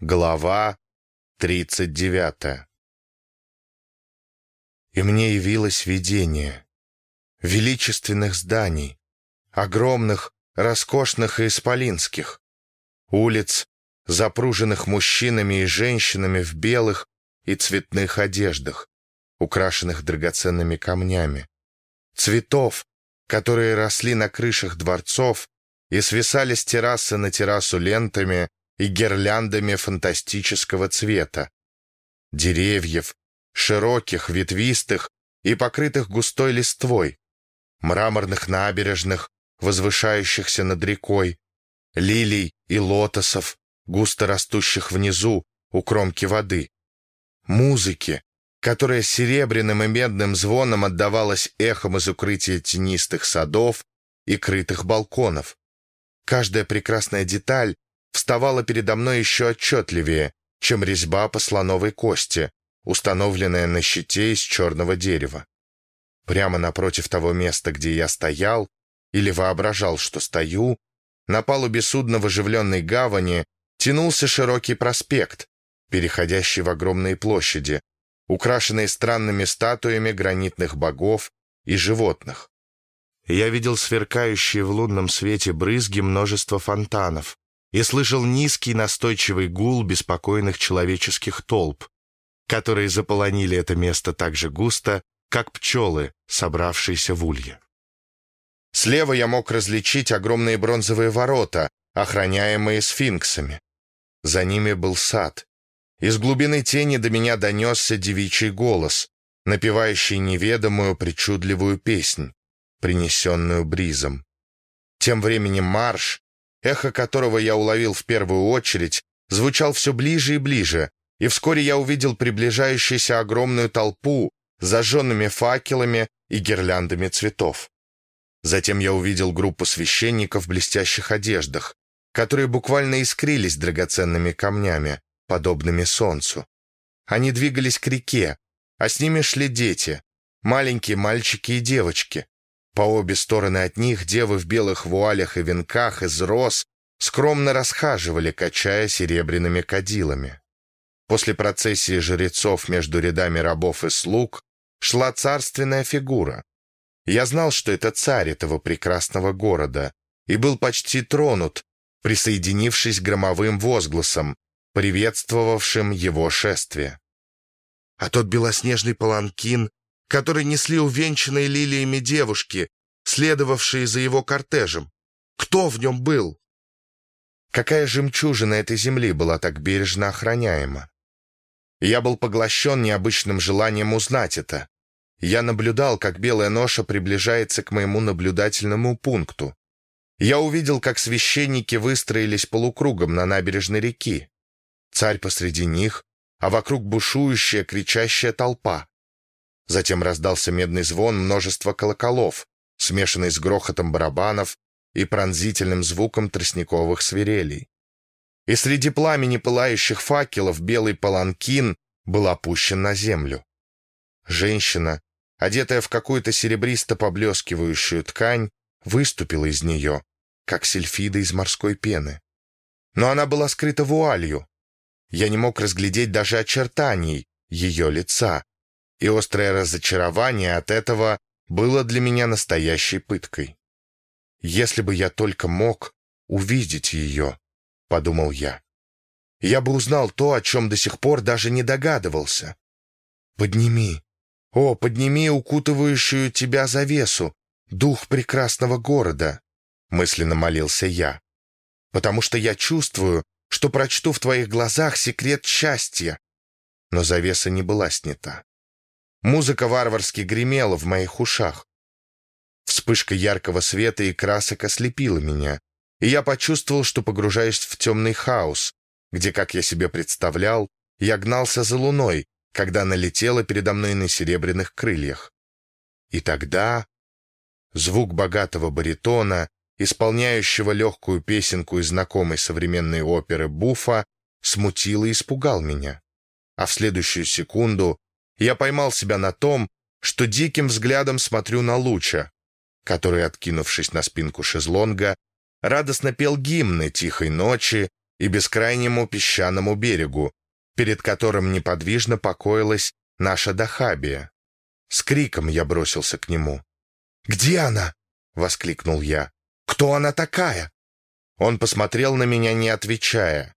Глава 39 И мне явилось видение величественных зданий, огромных, роскошных и исполинских, улиц, запруженных мужчинами и женщинами в белых и цветных одеждах, украшенных драгоценными камнями, цветов, которые росли на крышах дворцов и свисали с террасы на террасу лентами и гирляндами фантастического цвета. Деревьев, широких, ветвистых и покрытых густой листвой, мраморных набережных, возвышающихся над рекой, лилий и лотосов, густо растущих внизу, у кромки воды, музыки, которая серебряным и медным звоном отдавалась эхом из укрытия тенистых садов и крытых балконов. Каждая прекрасная деталь вставала передо мной еще отчетливее, чем резьба по слоновой кости, установленная на щите из черного дерева. Прямо напротив того места, где я стоял, или воображал, что стою, на палубе судна в оживленной гавани тянулся широкий проспект, переходящий в огромные площади, украшенные странными статуями гранитных богов и животных. Я видел сверкающие в лунном свете брызги множества фонтанов, и слышал низкий настойчивый гул беспокойных человеческих толп, которые заполонили это место так же густо, как пчелы, собравшиеся в улье. Слева я мог различить огромные бронзовые ворота, охраняемые сфинксами. За ними был сад. Из глубины тени до меня донесся девичий голос, напевающий неведомую причудливую песнь, принесенную бризом. Тем временем марш, эхо которого я уловил в первую очередь, звучал все ближе и ближе, и вскоре я увидел приближающуюся огромную толпу с зажженными факелами и гирляндами цветов. Затем я увидел группу священников в блестящих одеждах, которые буквально искрились драгоценными камнями, подобными солнцу. Они двигались к реке, а с ними шли дети, маленькие мальчики и девочки, по обе стороны от них девы в белых вуалях и венках из роз скромно расхаживали, качая серебряными кадилами. После процессии жрецов между рядами рабов и слуг шла царственная фигура. Я знал, что это царь этого прекрасного города, и был почти тронут, присоединившись громовым возгласам, приветствовавшим его шествие. А тот белоснежный паланкин который несли увенчанные лилиями девушки, следовавшие за его кортежем. Кто в нем был? Какая жемчужина этой земли была так бережно охраняема? Я был поглощен необычным желанием узнать это. Я наблюдал, как белая ноша приближается к моему наблюдательному пункту. Я увидел, как священники выстроились полукругом на набережной реки. Царь посреди них, а вокруг бушующая, кричащая толпа. Затем раздался медный звон множества колоколов, смешанный с грохотом барабанов и пронзительным звуком тростниковых свирелей. И среди пламени пылающих факелов белый паланкин был опущен на землю. Женщина, одетая в какую-то серебристо-поблескивающую ткань, выступила из нее, как сельфида из морской пены. Но она была скрыта вуалью. Я не мог разглядеть даже очертаний ее лица, и острое разочарование от этого было для меня настоящей пыткой. «Если бы я только мог увидеть ее», — подумал я, — «я бы узнал то, о чем до сих пор даже не догадывался. Подними, о, подними укутывающую тебя завесу, дух прекрасного города», — мысленно молился я, «потому что я чувствую, что прочту в твоих глазах секрет счастья». Но завеса не была снята. Музыка варварски гремела в моих ушах. Вспышка яркого света и красок ослепила меня, и я почувствовал, что погружаюсь в темный хаос, где, как я себе представлял, я гнался за луной, когда она летела передо мной на серебряных крыльях. И тогда звук богатого баритона, исполняющего легкую песенку из знакомой современной оперы Буфа, смутил и испугал меня. А в следующую секунду я поймал себя на том, что диким взглядом смотрю на Луча, который, откинувшись на спинку шезлонга, радостно пел гимны тихой ночи и бескрайнему песчаному берегу, перед которым неподвижно покоилась наша Дахабия. С криком я бросился к нему. «Где она?» — воскликнул я. «Кто она такая?» Он посмотрел на меня, не отвечая,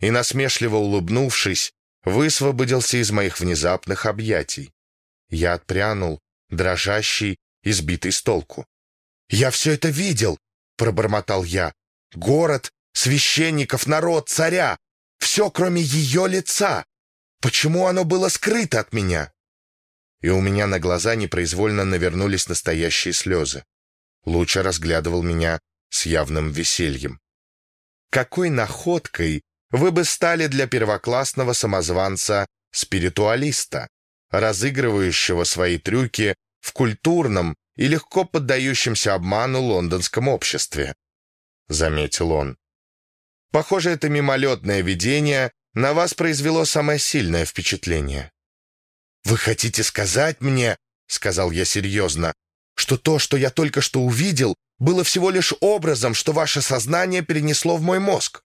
и, насмешливо улыбнувшись, высвободился из моих внезапных объятий. Я отпрянул, дрожащий и сбитый с толку. «Я все это видел!» — пробормотал я. «Город, священников, народ, царя! Все, кроме ее лица! Почему оно было скрыто от меня?» И у меня на глаза непроизвольно навернулись настоящие слезы. Луча разглядывал меня с явным весельем. «Какой находкой вы бы стали для первоклассного самозванца-спиритуалиста, разыгрывающего свои трюки в культурном и легко поддающемся обману лондонском обществе», — заметил он. «Похоже, это мимолетное видение на вас произвело самое сильное впечатление». «Вы хотите сказать мне, — сказал я серьезно, — что то, что я только что увидел, было всего лишь образом, что ваше сознание перенесло в мой мозг?»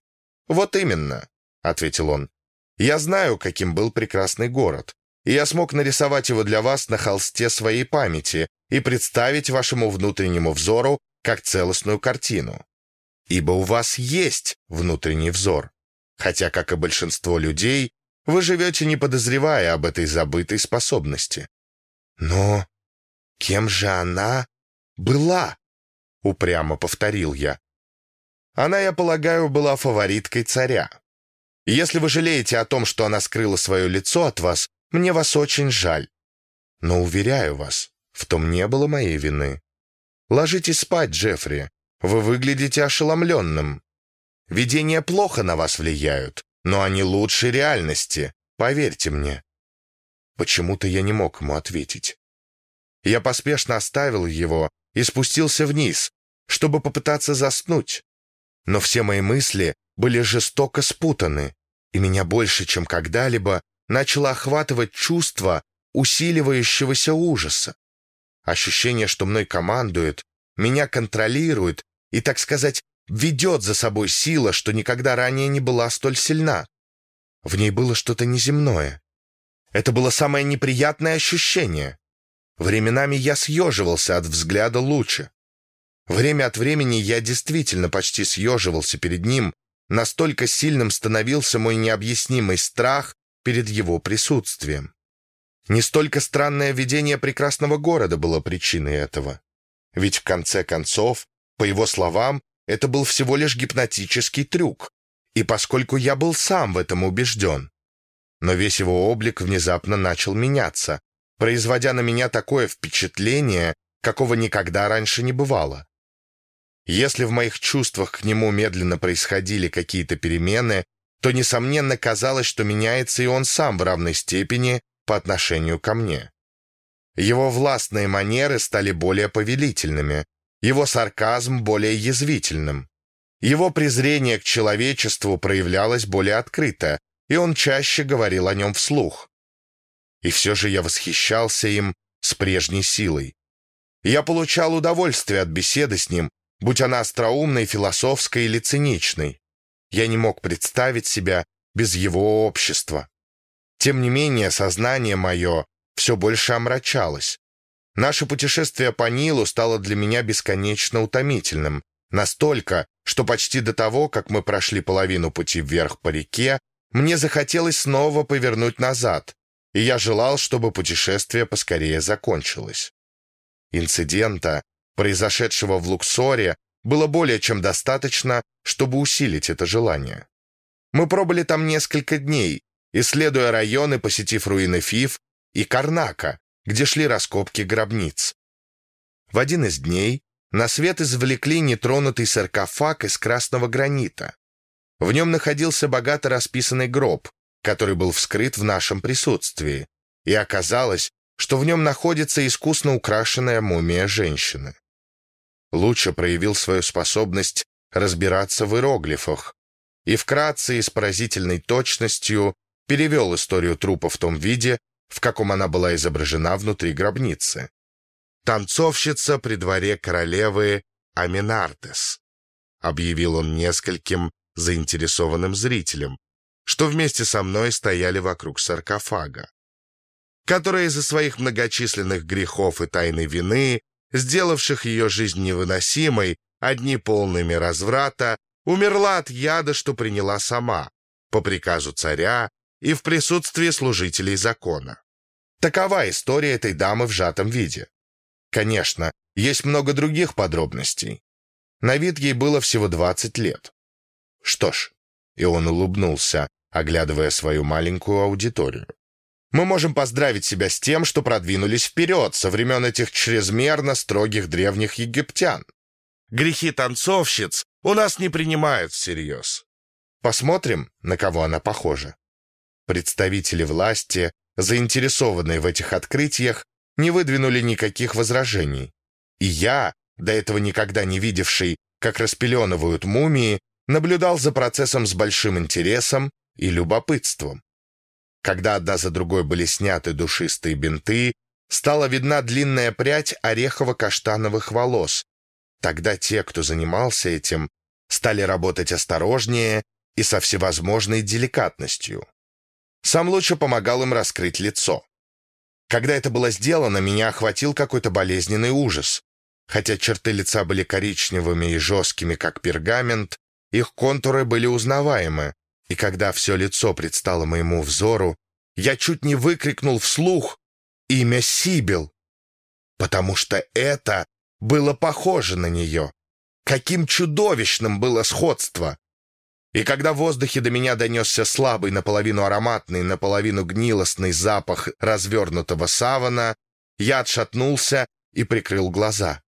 «Вот именно», — ответил он. «Я знаю, каким был прекрасный город, и я смог нарисовать его для вас на холсте своей памяти и представить вашему внутреннему взору как целостную картину. Ибо у вас есть внутренний взор, хотя, как и большинство людей, вы живете, не подозревая об этой забытой способности. Но кем же она была? Упрямо повторил я. Она, я полагаю, была фавориткой царя. Если вы жалеете о том, что она скрыла свое лицо от вас, мне вас очень жаль. Но, уверяю вас, в том не было моей вины. Ложитесь спать, Джеффри. Вы выглядите ошеломленным. Видения плохо на вас влияют, но они лучше реальности, поверьте мне». Почему-то я не мог ему ответить. Я поспешно оставил его и спустился вниз, чтобы попытаться заснуть. Но все мои мысли были жестоко спутаны, и меня больше, чем когда-либо, начало охватывать чувство усиливающегося ужаса. Ощущение, что мной командует, меня контролирует и, так сказать, ведет за собой сила, что никогда ранее не была столь сильна. В ней было что-то неземное. Это было самое неприятное ощущение. Временами я съеживался от взгляда луча. Время от времени я действительно почти съеживался перед ним, настолько сильным становился мой необъяснимый страх перед его присутствием. Не столько странное видение прекрасного города было причиной этого. Ведь в конце концов, по его словам, это был всего лишь гипнотический трюк, и поскольку я был сам в этом убежден. Но весь его облик внезапно начал меняться, производя на меня такое впечатление, какого никогда раньше не бывало. Если в моих чувствах к нему медленно происходили какие-то перемены, то, несомненно, казалось, что меняется и он сам в равной степени по отношению ко мне. Его властные манеры стали более повелительными, его сарказм более язвительным. Его презрение к человечеству проявлялось более открыто, и он чаще говорил о нем вслух. И все же я восхищался им с прежней силой. Я получал удовольствие от беседы с ним, будь она остроумной, философской или циничной. Я не мог представить себя без его общества. Тем не менее, сознание мое все больше омрачалось. Наше путешествие по Нилу стало для меня бесконечно утомительным, настолько, что почти до того, как мы прошли половину пути вверх по реке, мне захотелось снова повернуть назад, и я желал, чтобы путешествие поскорее закончилось. Инцидента, произошедшего в Луксоре, было более чем достаточно, чтобы усилить это желание. Мы пробыли там несколько дней, исследуя районы, посетив руины Фиф и Карнака, где шли раскопки гробниц. В один из дней на свет извлекли нетронутый саркофаг из красного гранита. В нем находился богато расписанный гроб, который был вскрыт в нашем присутствии, и оказалось, что в нем находится искусно украшенная мумия женщины. Лучше проявил свою способность разбираться в иероглифах и вкратце и с поразительной точностью перевел историю трупа в том виде, в каком она была изображена внутри гробницы. «Танцовщица при дворе королевы Аминартес», объявил он нескольким заинтересованным зрителям, что вместе со мной стояли вокруг саркофага, которая из-за своих многочисленных грехов и тайной вины, сделавших ее жизнь невыносимой, одни полными разврата, умерла от яда, что приняла сама, по приказу царя и в присутствии служителей закона. Такова история этой дамы в сжатом виде. Конечно, есть много других подробностей. На вид ей было всего 20 лет. Что ж, и он улыбнулся, оглядывая свою маленькую аудиторию. Мы можем поздравить себя с тем, что продвинулись вперед со времен этих чрезмерно строгих древних египтян. Грехи танцовщиц у нас не принимают всерьез. Посмотрим, на кого она похожа. Представители власти, заинтересованные в этих открытиях, не выдвинули никаких возражений. И я, до этого никогда не видевший, как распеленывают мумии, наблюдал за процессом с большим интересом и любопытством. Когда одна за другой были сняты душистые бинты, стала видна длинная прядь орехово-каштановых волос. Тогда те, кто занимался этим, стали работать осторожнее и со всевозможной деликатностью. Сам лучше помогал им раскрыть лицо. Когда это было сделано, меня охватил какой-то болезненный ужас. Хотя черты лица были коричневыми и жесткими, как пергамент, их контуры были узнаваемы, и когда все лицо предстало моему взору, я чуть не выкрикнул вслух имя Сибил, потому что это было похоже на нее. Каким чудовищным было сходство! И когда в воздухе до меня донесся слабый, наполовину ароматный, наполовину гнилостный запах развернутого савана, я отшатнулся и прикрыл глаза.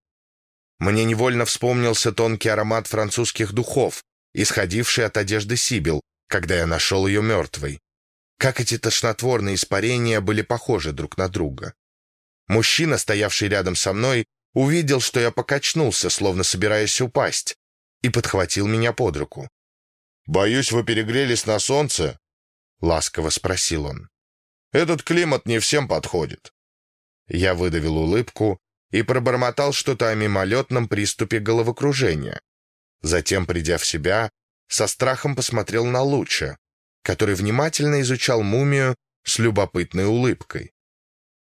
Мне невольно вспомнился тонкий аромат французских духов, исходивший от одежды Сибил, когда я нашел ее мертвой. Как эти тошнотворные испарения были похожи друг на друга. Мужчина, стоявший рядом со мной, увидел, что я покачнулся, словно собираясь упасть, и подхватил меня под руку. «Боюсь, вы перегрелись на солнце?» — ласково спросил он. «Этот климат не всем подходит». Я выдавил улыбку и пробормотал что-то о мимолетном приступе головокружения. Затем, придя в себя, со страхом посмотрел на Луча, который внимательно изучал мумию с любопытной улыбкой.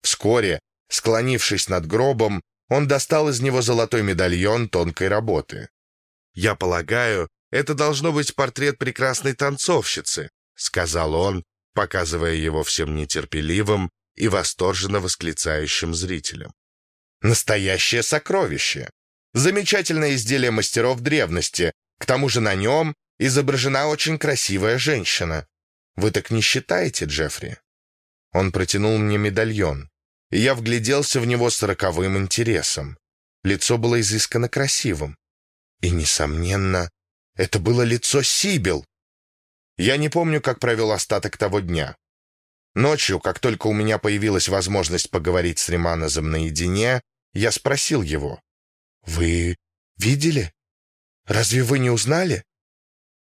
Вскоре, склонившись над гробом, он достал из него золотой медальон тонкой работы. «Я полагаю, это должно быть портрет прекрасной танцовщицы», — сказал он, показывая его всем нетерпеливым и восторженно восклицающим зрителям. «Настоящее сокровище! Замечательное изделие мастеров древности, к тому же на нем изображена очень красивая женщина. Вы так не считаете, Джеффри?» Он протянул мне медальон, и я вгляделся в него с роковым интересом. Лицо было изысканно красивым. И, несомненно, это было лицо Сибил. Я не помню, как провел остаток того дня. Ночью, как только у меня появилась возможность поговорить с Риманозом наедине, я спросил его. «Вы видели? Разве вы не узнали?»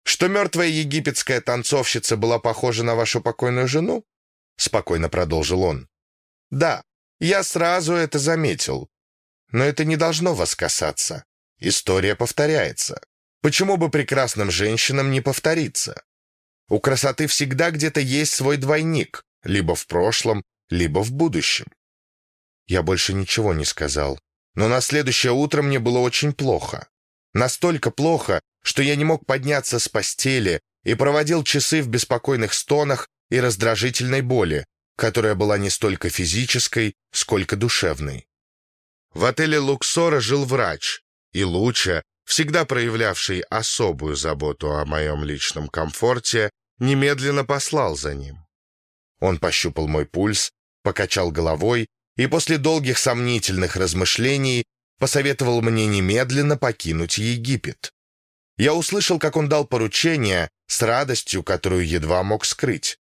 «Что мертвая египетская танцовщица была похожа на вашу покойную жену?» — спокойно продолжил он. «Да, я сразу это заметил. Но это не должно вас касаться. История повторяется. Почему бы прекрасным женщинам не повториться? У красоты всегда где-то есть свой двойник, либо в прошлом, либо в будущем. Я больше ничего не сказал, но на следующее утро мне было очень плохо. Настолько плохо, что я не мог подняться с постели и проводил часы в беспокойных стонах и раздражительной боли, которая была не столько физической, сколько душевной. В отеле «Луксора» жил врач, и Луча, всегда проявлявший особую заботу о моем личном комфорте, немедленно послал за ним. Он пощупал мой пульс, покачал головой и после долгих сомнительных размышлений посоветовал мне немедленно покинуть Египет. Я услышал, как он дал поручение с радостью, которую едва мог скрыть.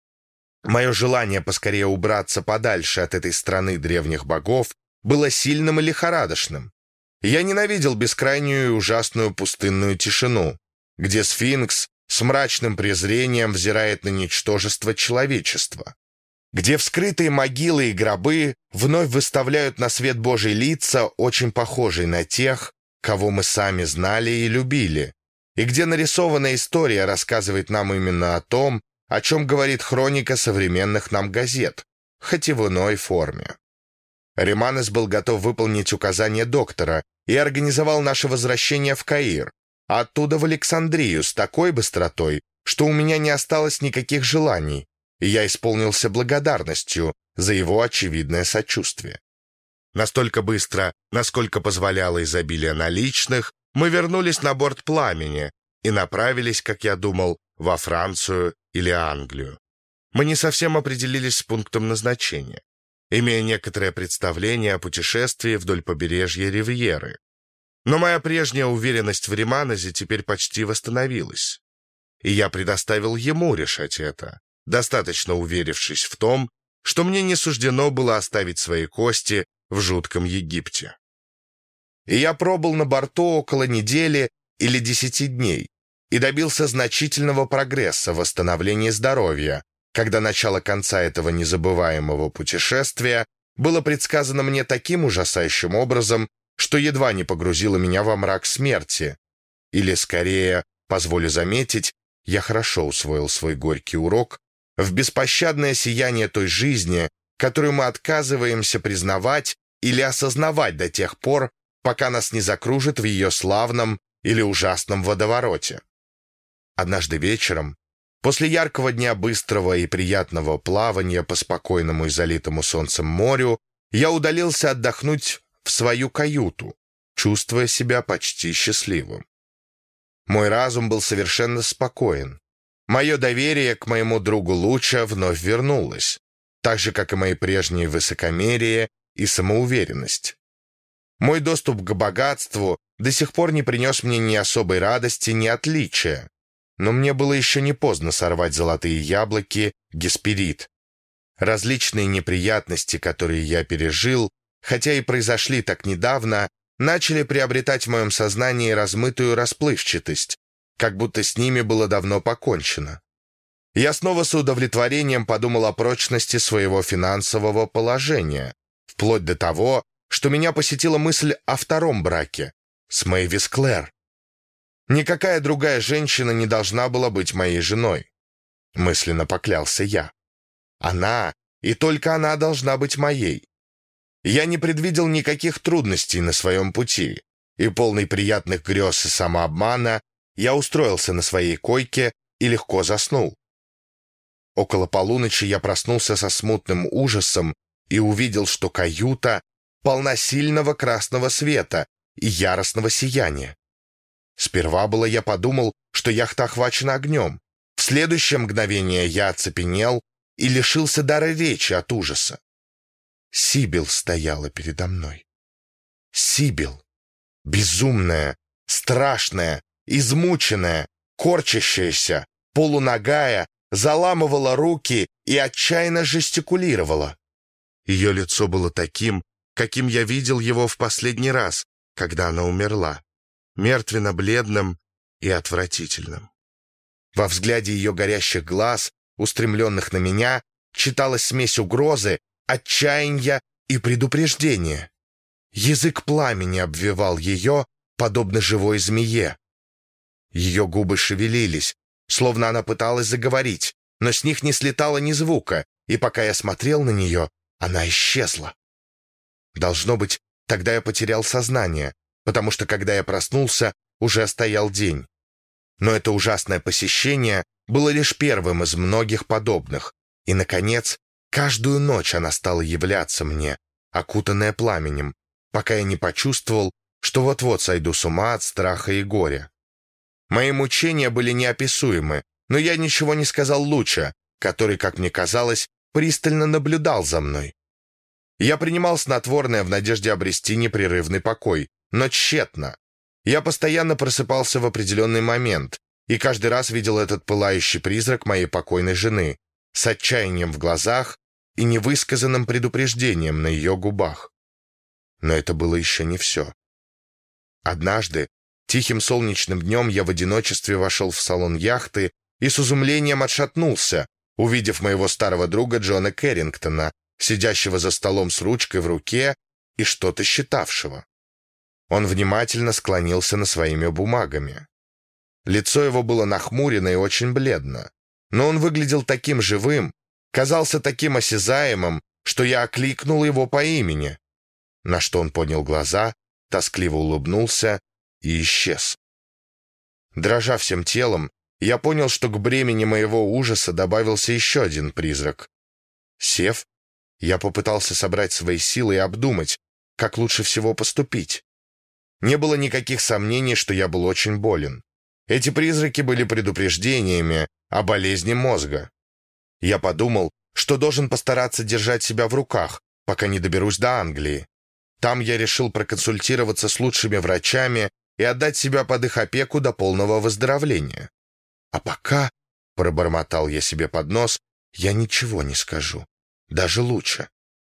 Мое желание поскорее убраться подальше от этой страны древних богов было сильным и лихорадочным. Я ненавидел бескрайнюю и ужасную пустынную тишину, где сфинкс с мрачным презрением взирает на ничтожество человечества, где вскрытые могилы и гробы вновь выставляют на свет Божий лица, очень похожие на тех, кого мы сами знали и любили, и где нарисованная история рассказывает нам именно о том, о чем говорит хроника современных нам газет, хоть и в иной форме. Риманес был готов выполнить указания доктора и организовал наше возвращение в Каир, а оттуда в Александрию с такой быстротой, что у меня не осталось никаких желаний, и я исполнился благодарностью за его очевидное сочувствие. Настолько быстро, насколько позволяло изобилие наличных, мы вернулись на борт пламени и направились, как я думал, во Францию или Англию. Мы не совсем определились с пунктом назначения, имея некоторое представление о путешествии вдоль побережья Ривьеры. Но моя прежняя уверенность в Риманозе теперь почти восстановилась. И я предоставил ему решать это, достаточно уверившись в том, что мне не суждено было оставить свои кости в жутком Египте. И я пробыл на борту около недели или десяти дней и добился значительного прогресса в восстановлении здоровья, когда начало конца этого незабываемого путешествия было предсказано мне таким ужасающим образом, что едва не погрузило меня во мрак смерти. Или, скорее, позволю заметить, я хорошо усвоил свой горький урок в беспощадное сияние той жизни, которую мы отказываемся признавать или осознавать до тех пор, пока нас не закружит в ее славном или ужасном водовороте. Однажды вечером, после яркого дня быстрого и приятного плавания по спокойному и залитому солнцем морю, я удалился отдохнуть в свою каюту, чувствуя себя почти счастливым. Мой разум был совершенно спокоен. Мое доверие к моему другу Луча вновь вернулось, так же, как и мои прежние высокомерие и самоуверенность. Мой доступ к богатству до сих пор не принес мне ни особой радости, ни отличия, но мне было еще не поздно сорвать золотые яблоки, гесперид. Различные неприятности, которые я пережил, хотя и произошли так недавно, начали приобретать в моем сознании размытую расплывчатость, как будто с ними было давно покончено. Я снова с удовлетворением подумал о прочности своего финансового положения, вплоть до того, что меня посетила мысль о втором браке с Мэйвис Клэр. Никакая другая женщина не должна была быть моей женой. Мысленно поклялся я. Она, и только она должна быть моей. Я не предвидел никаких трудностей на своем пути, и полный приятных грез и самообмана я устроился на своей койке и легко заснул. Около полуночи я проснулся со смутным ужасом и увидел, что каюта полна сильного красного света и яростного сияния. Сперва было я подумал, что яхта охвачена огнем. В следующее мгновение я оцепенел и лишился дара речи от ужаса. Сибил стояла передо мной. Сибил. Безумная, страшная, измученная, корчащаяся, полуногая, заламывала руки и отчаянно жестикулировала. Ее лицо было таким, каким я видел его в последний раз, когда она умерла, мертвенно-бледным и отвратительным. Во взгляде ее горящих глаз, устремленных на меня, читалась смесь угрозы отчаяния и предупреждения. Язык пламени обвивал ее, подобно живой змее. Ее губы шевелились, словно она пыталась заговорить, но с них не слетало ни звука, и пока я смотрел на нее, она исчезла. Должно быть, тогда я потерял сознание, потому что, когда я проснулся, уже стоял день. Но это ужасное посещение было лишь первым из многих подобных, и, наконец, Каждую ночь она стала являться мне, окутанная пламенем, пока я не почувствовал, что вот-вот сойду с ума от страха и горя. Мои мучения были неописуемы, но я ничего не сказал лучше, который, как мне казалось, пристально наблюдал за мной. Я принимал снотворное в надежде обрести непрерывный покой, но тщетно. Я постоянно просыпался в определенный момент, и каждый раз видел этот пылающий призрак моей покойной жены, с отчаянием в глазах и невысказанным предупреждением на ее губах. Но это было еще не все. Однажды, тихим солнечным днем, я в одиночестве вошел в салон яхты и с изумлением отшатнулся, увидев моего старого друга Джона Керрингтона, сидящего за столом с ручкой в руке и что-то считавшего. Он внимательно склонился над своими бумагами. Лицо его было нахмурено и очень бледно. Но он выглядел таким живым, казался таким осязаемым, что я окликнул его по имени. На что он поднял глаза, тоскливо улыбнулся и исчез. Дрожа всем телом, я понял, что к бремени моего ужаса добавился еще один призрак. Сев, я попытался собрать свои силы и обдумать, как лучше всего поступить. Не было никаких сомнений, что я был очень болен. Эти призраки были предупреждениями о болезни мозга. Я подумал, что должен постараться держать себя в руках, пока не доберусь до Англии. Там я решил проконсультироваться с лучшими врачами и отдать себя под их опеку до полного выздоровления. А пока, — пробормотал я себе под нос, — я ничего не скажу. Даже лучше.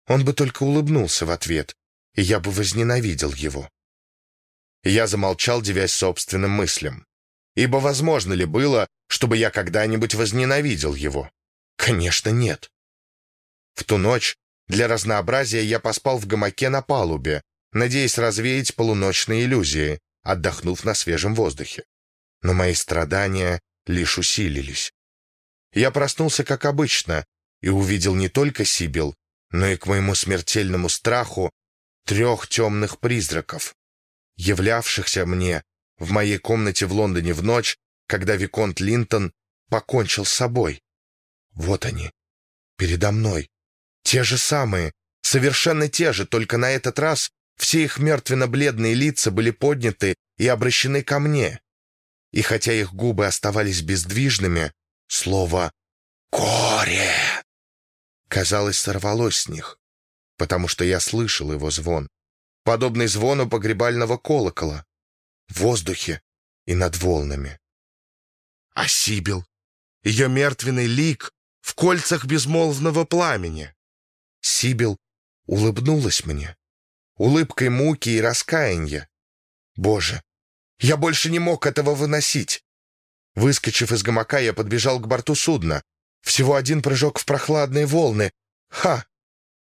Он бы только улыбнулся в ответ, и я бы возненавидел его. Я замолчал, девясь собственным мыслям. Ибо возможно ли было, чтобы я когда-нибудь возненавидел его? Конечно, нет. В ту ночь для разнообразия я поспал в гамаке на палубе, надеясь развеять полуночные иллюзии, отдохнув на свежем воздухе. Но мои страдания лишь усилились. Я проснулся, как обычно, и увидел не только Сибил, но и к моему смертельному страху трех темных призраков, являвшихся мне в моей комнате в Лондоне в ночь, когда Виконт Линтон покончил с собой. Вот они, передо мной. Те же самые, совершенно те же, только на этот раз все их мертвенно-бледные лица были подняты и обращены ко мне. И хотя их губы оставались бездвижными, слово «Коре» казалось сорвалось с них, потому что я слышал его звон, подобный звону погребального колокола, в воздухе и над волнами. А Сибил, ее мертвенный лик в кольцах безмолвного пламени. Сибил улыбнулась мне, улыбкой муки и раскаяния. Боже, я больше не мог этого выносить. Выскочив из гамака, я подбежал к борту судна. Всего один прыжок в прохладные волны. Ха!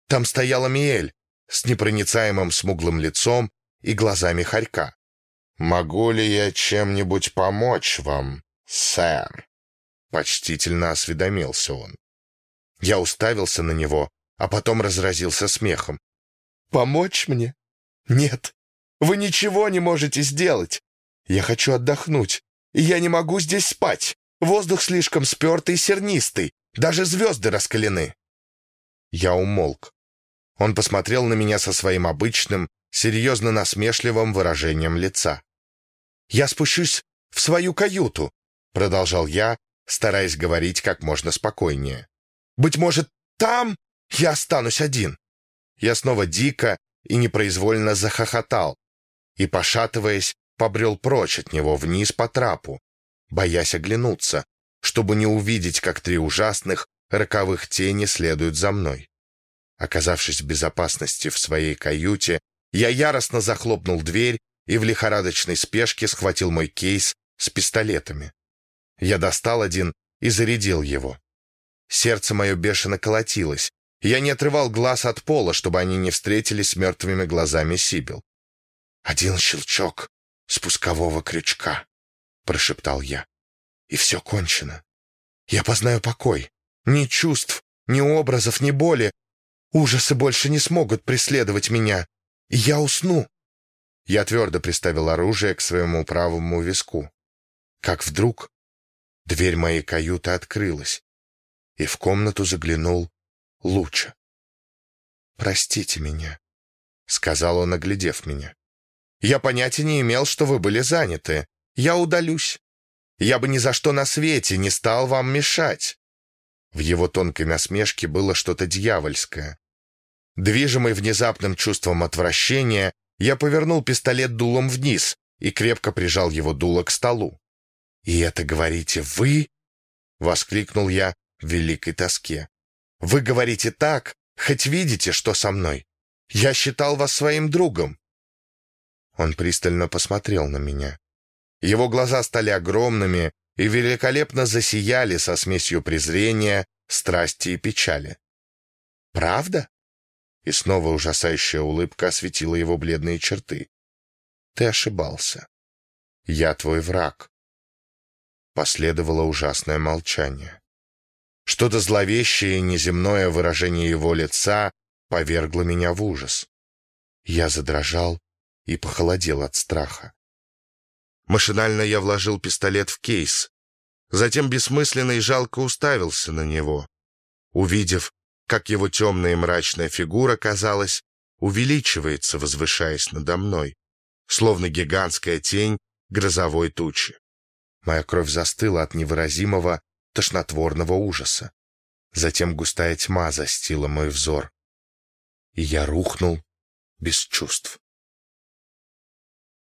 Там стояла Миэль с непроницаемым смуглым лицом и глазами хорька. «Могу ли я чем-нибудь помочь вам, сэр?» Почтительно осведомился он. Я уставился на него, а потом разразился смехом. «Помочь мне? Нет, вы ничего не можете сделать. Я хочу отдохнуть, и я не могу здесь спать. Воздух слишком спертый и сернистый, даже звезды раскалены». Я умолк. Он посмотрел на меня со своим обычным, серьезно насмешливым выражением лица. «Я спущусь в свою каюту», — продолжал я, стараясь говорить как можно спокойнее. «Быть может, там я останусь один». Я снова дико и непроизвольно захохотал и, пошатываясь, побрел прочь от него вниз по трапу, боясь оглянуться, чтобы не увидеть, как три ужасных роковых тени следуют за мной. Оказавшись в безопасности в своей каюте, я яростно захлопнул дверь и в лихорадочной спешке схватил мой кейс с пистолетами. Я достал один и зарядил его. Сердце мое бешено колотилось. Я не отрывал глаз от пола, чтобы они не встретились мертвыми глазами Сибил. Один щелчок спускового крючка, прошептал я. И все кончено. Я познаю покой. Ни чувств, ни образов, ни боли. Ужасы больше не смогут преследовать меня. И я усну. Я твердо приставил оружие к своему правому виску. Как вдруг дверь моей каюты открылась, и в комнату заглянул Луча. «Простите меня», — сказал он, оглядев меня. «Я понятия не имел, что вы были заняты. Я удалюсь. Я бы ни за что на свете не стал вам мешать». В его тонкой насмешке было что-то дьявольское. Движимый внезапным чувством отвращения, я повернул пистолет дулом вниз и крепко прижал его дуло к столу. «И это говорите вы?» — воскликнул я в великой тоске. «Вы говорите так, хоть видите, что со мной. Я считал вас своим другом». Он пристально посмотрел на меня. Его глаза стали огромными и великолепно засияли со смесью презрения, страсти и печали. «Правда?» И снова ужасающая улыбка осветила его бледные черты. «Ты ошибался. Я твой враг. Последовало ужасное молчание. Что-то зловещее неземное выражение его лица повергло меня в ужас. Я задрожал и похолодел от страха. Машинально я вложил пистолет в кейс, затем бессмысленно и жалко уставился на него, увидев, как его темная и мрачная фигура, казалось, увеличивается, возвышаясь надо мной, словно гигантская тень грозовой тучи. Моя кровь застыла от невыразимого, тошнотворного ужаса. Затем густая тьма застила мой взор, и я рухнул без чувств.